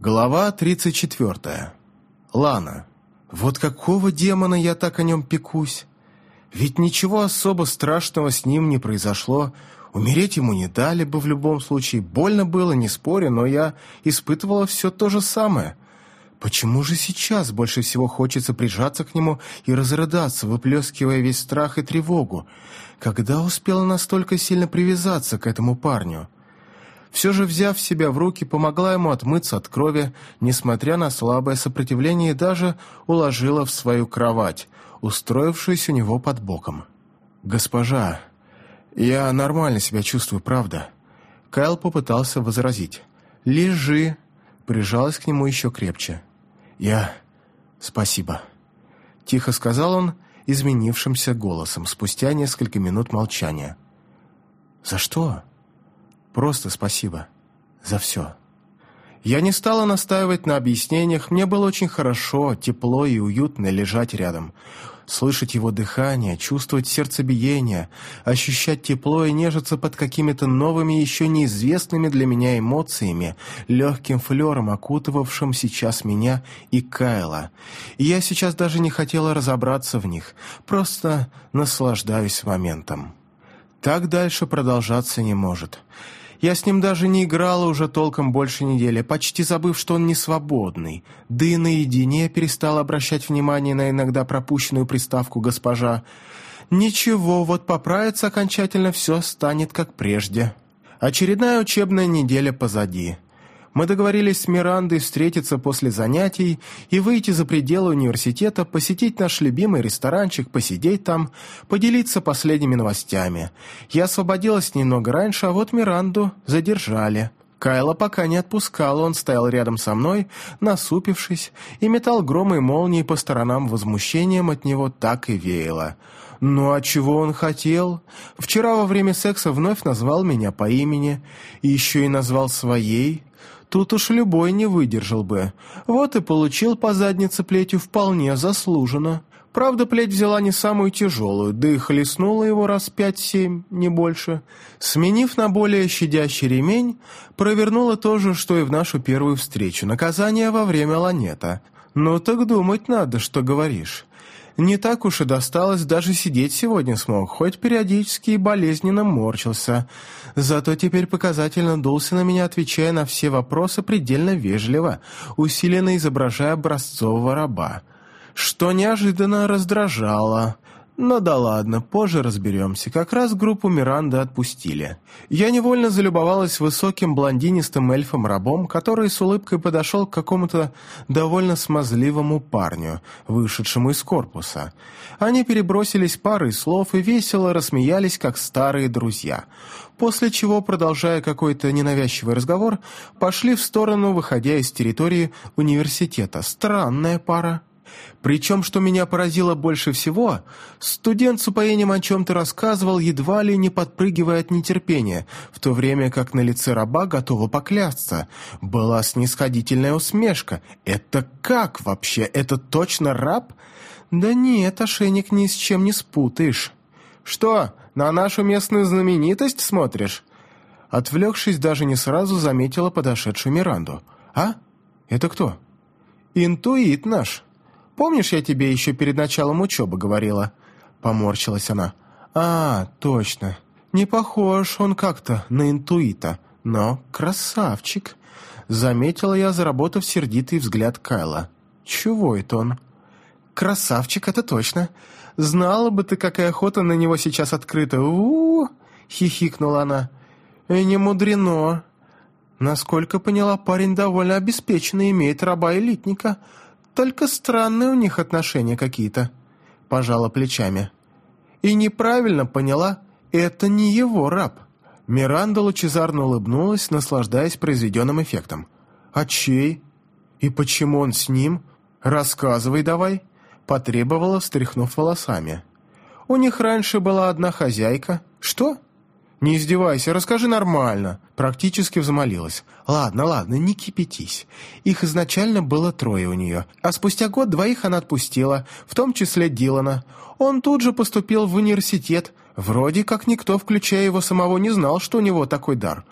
Глава 34. Лана. Вот какого демона я так о нем пекусь? Ведь ничего особо страшного с ним не произошло. Умереть ему не дали бы в любом случае. Больно было, не спорю, но я испытывала все то же самое. Почему же сейчас больше всего хочется прижаться к нему и разрыдаться, выплескивая весь страх и тревогу? Когда успела настолько сильно привязаться к этому парню? Все же, взяв себя в руки, помогла ему отмыться от крови, несмотря на слабое сопротивление, и даже уложила в свою кровать, устроившуюся у него под боком. «Госпожа, я нормально себя чувствую, правда?» Кайл попытался возразить. «Лежи!» Прижалась к нему еще крепче. «Я... спасибо!» Тихо сказал он изменившимся голосом спустя несколько минут молчания. «За что?» Просто спасибо. За все. Я не стала настаивать на объяснениях, мне было очень хорошо, тепло и уютно лежать рядом. Слышать его дыхание, чувствовать сердцебиение, ощущать тепло и нежиться под какими-то новыми, еще неизвестными для меня эмоциями, легким флером, окутывавшим сейчас меня и Кайла. И я сейчас даже не хотела разобраться в них, просто наслаждаюсь моментом. Так дальше продолжаться не может. Я с ним даже не играла уже толком больше недели, почти забыв, что он не свободный. Да и наедине перестала обращать внимание на иногда пропущенную приставку «госпожа». Ничего, вот поправится окончательно, все станет как прежде. Очередная учебная неделя позади. Мы договорились с Мирандой встретиться после занятий и выйти за пределы университета, посетить наш любимый ресторанчик, посидеть там, поделиться последними новостями. Я освободилась немного раньше, а вот Миранду задержали. Кайла пока не отпускала, он стоял рядом со мной, насупившись, и метал громы и молнии по сторонам возмущением от него так и веяло. Ну а чего он хотел? Вчера во время секса вновь назвал меня по имени, и еще и назвал своей. Тут уж любой не выдержал бы. Вот и получил по заднице плетью вполне заслуженно. Правда, плеть взяла не самую тяжелую, да и хлестнула его раз пять-семь, не больше. Сменив на более щадящий ремень, провернула то же, что и в нашу первую встречу. Наказание во время ланета. Ну так думать надо, что говоришь. Не так уж и досталось, даже сидеть сегодня смог, хоть периодически и болезненно морщился. Зато теперь показательно дулся на меня, отвечая на все вопросы предельно вежливо, усиленно изображая образцового раба. Что неожиданно раздражало. Но да ладно, позже разберемся. Как раз группу Миранды отпустили. Я невольно залюбовалась высоким блондинистым эльфом-рабом, который с улыбкой подошел к какому-то довольно смазливому парню, вышедшему из корпуса. Они перебросились парой слов и весело рассмеялись, как старые друзья. После чего, продолжая какой-то ненавязчивый разговор, пошли в сторону, выходя из территории университета. Странная пара. Причем, что меня поразило больше всего, студент с упоением о чем-то рассказывал, едва ли не подпрыгивая от нетерпения, в то время как на лице раба готова поклясться. Была снисходительная усмешка. «Это как вообще? Это точно раб?» «Да нет, ошейник ни с чем не спутаешь». «Что, на нашу местную знаменитость смотришь?» Отвлекшись, даже не сразу заметила подошедшую Миранду. «А? Это кто?» «Интуит наш». Помнишь, я тебе еще перед началом учебы говорила?» Поморщилась она. «А, точно. Не похож он как-то на интуита, но красавчик!» Заметила я, заработав сердитый взгляд Кайла. «Чего это он?» «Красавчик, это точно. Знала бы ты, какая охота на него сейчас открыта. у, -у, -у хихикнула она. «И не мудрено. Насколько поняла, парень довольно обеспеченный, имеет раба-элитника. Только странные у них отношения какие-то», — пожала плечами. «И неправильно поняла, это не его раб». Миранда лучезарно улыбнулась, наслаждаясь произведенным эффектом. «А чей? И почему он с ним? Рассказывай давай», — потребовала, встряхнув волосами. «У них раньше была одна хозяйка». «Что?» «Не издевайся, расскажи нормально», — практически взмолилась. «Ладно, ладно, не кипятись. Их изначально было трое у нее, а спустя год двоих она отпустила, в том числе Дилана. Он тут же поступил в университет. Вроде как никто, включая его самого, не знал, что у него такой дар.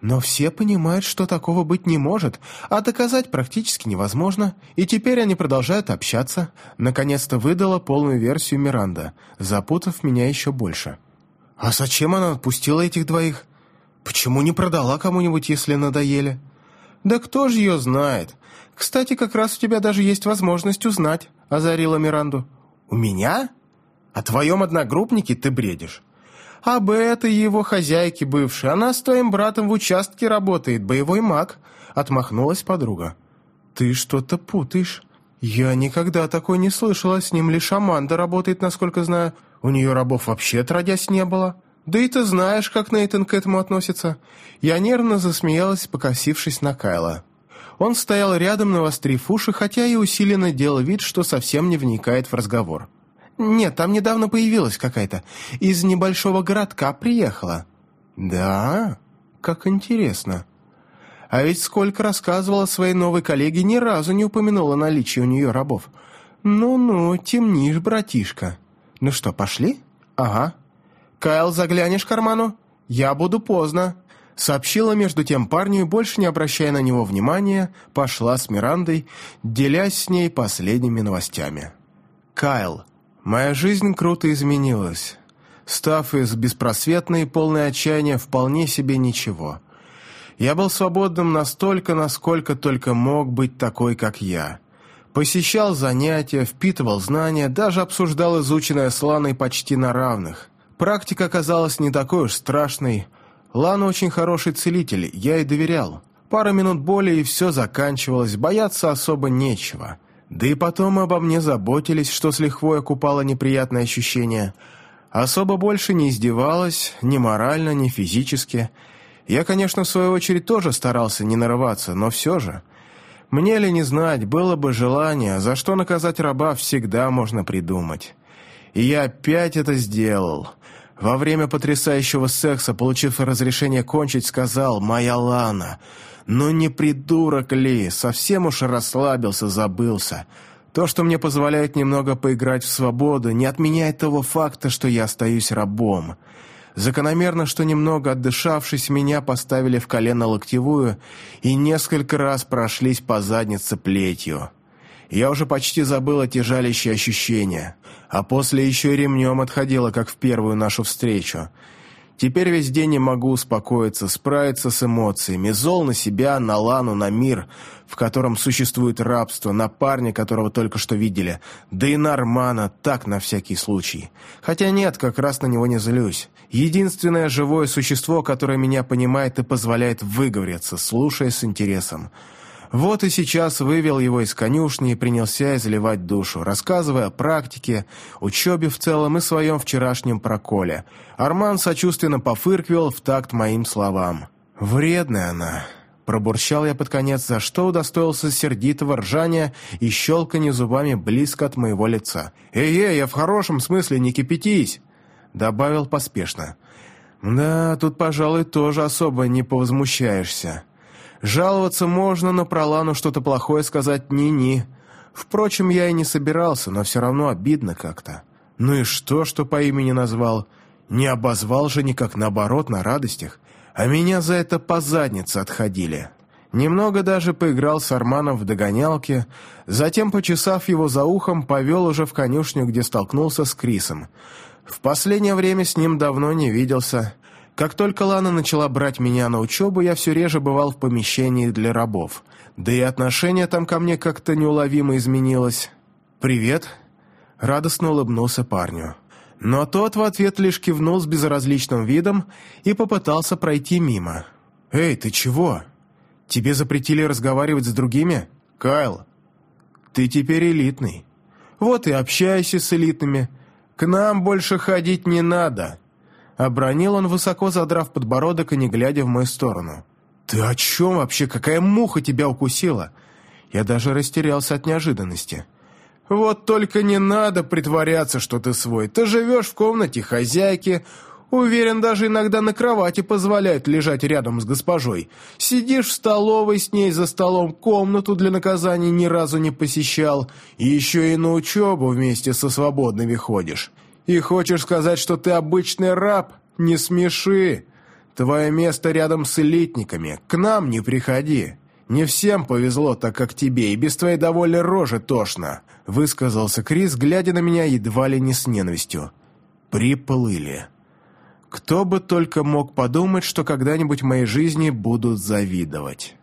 Но все понимают, что такого быть не может, а доказать практически невозможно, и теперь они продолжают общаться. Наконец-то выдала полную версию Миранда, запутав меня еще больше. А зачем она отпустила этих двоих? Почему не продала кому-нибудь, если надоели? Да кто же ее знает? Кстати, как раз у тебя даже есть возможность узнать, озарила Миранду. У меня? О твоем одногруппнике ты бредишь. Об этой его хозяйке бывшей. Она с твоим братом в участке работает, боевой маг», — отмахнулась подруга. «Ты что-то путаешь. Я никогда такой не слышала, с ним лишь Аманда работает, насколько знаю. У нее рабов вообще отродясь не было. Да и ты знаешь, как Нейтан к этому относится». Я нервно засмеялась, покосившись на Кайла. Он стоял рядом, навострив уши, хотя и усиленно делал вид, что совсем не вникает в разговор. «Нет, там недавно появилась какая-то. Из небольшого городка приехала». «Да? Как интересно. А ведь сколько рассказывала своей новой коллеге, ни разу не упомянула наличие у нее рабов. Ну-ну, темнишь, братишка. Ну что, пошли? Ага. Кайл, заглянешь в карману? Я буду поздно». Сообщила между тем парню и, больше не обращая на него внимания, пошла с Мирандой, делясь с ней последними новостями. Кайл. Моя жизнь круто изменилась, став из беспросветной, полной отчаяния вполне себе ничего. Я был свободным настолько, насколько только мог быть такой, как я. Посещал занятия, впитывал знания, даже обсуждал изученное с Ланой почти на равных. Практика оказалась не такой уж страшной. Лана очень хороший целитель, я ей доверял. Пара минут боли, и все заканчивалось, бояться особо нечего. Да и потом обо мне заботились, что с лихвой окупало неприятное ощущение. Особо больше не издевалась, ни морально, ни физически. Я, конечно, в свою очередь тоже старался не нарываться, но все же. Мне ли не знать, было бы желание, за что наказать раба всегда можно придумать. И я опять это сделал. Во время потрясающего секса, получив разрешение кончить, сказал «Моя Лана». Но не придурок ли, совсем уж расслабился, забылся. То, что мне позволяет немного поиграть в свободу, не отменяет того факта, что я остаюсь рабом. Закономерно, что немного отдышавшись, меня поставили в колено-локтевую и несколько раз прошлись по заднице плетью. Я уже почти забыл эти жалящие ощущения, а после еще и ремнем отходила, как в первую нашу встречу — Теперь весь день не могу успокоиться, справиться с эмоциями. Зол на себя, на Лану, на мир, в котором существует рабство, на парня, которого только что видели. Да и на Армана, так на всякий случай. Хотя нет, как раз на него не злюсь. Единственное живое существо, которое меня понимает и позволяет выговориться, слушая с интересом. Вот и сейчас вывел его из конюшни и принялся изливать душу, рассказывая о практике, учебе в целом и своем вчерашнем проколе. Арман сочувственно пофыркивал в такт моим словам. «Вредная она», — пробурчал я под конец, за что удостоился сердитого ржания и щелканья зубами близко от моего лица. «Эй-эй, я в хорошем смысле, не кипятись!» — добавил поспешно. «Да, тут, пожалуй, тоже особо не повозмущаешься». Жаловаться можно, но про Лану что-то плохое сказать ни-ни. Впрочем, я и не собирался, но все равно обидно как-то. Ну и что, что по имени назвал? Не обозвал же никак, наоборот, на радостях. А меня за это по заднице отходили. Немного даже поиграл с Арманом в догонялке, затем, почесав его за ухом, повел уже в конюшню, где столкнулся с Крисом. В последнее время с ним давно не виделся. Как только Лана начала брать меня на учебу, я все реже бывал в помещении для рабов. Да и отношение там ко мне как-то неуловимо изменилось. «Привет», — радостно улыбнулся парню. Но тот в ответ лишь кивнул с безразличным видом и попытался пройти мимо. «Эй, ты чего? Тебе запретили разговаривать с другими? Кайл, ты теперь элитный. Вот и общайся с элитными. К нам больше ходить не надо». Обронил он, высоко задрав подбородок и не глядя в мою сторону. «Ты о чем вообще? Какая муха тебя укусила?» Я даже растерялся от неожиданности. «Вот только не надо притворяться, что ты свой. Ты живешь в комнате хозяйки, Уверен, даже иногда на кровати позволяют лежать рядом с госпожой. Сидишь в столовой с ней за столом, комнату для наказания ни разу не посещал, и еще и на учебу вместе со свободными ходишь. И хочешь сказать, что ты обычный раб? Не смеши. Твое место рядом с элитниками. К нам не приходи. Не всем повезло так, как тебе, и без твоей довольной рожи тошно», — высказался Крис, глядя на меня едва ли не с ненавистью. Приплыли. Кто бы только мог подумать, что когда-нибудь в моей жизни будут завидовать.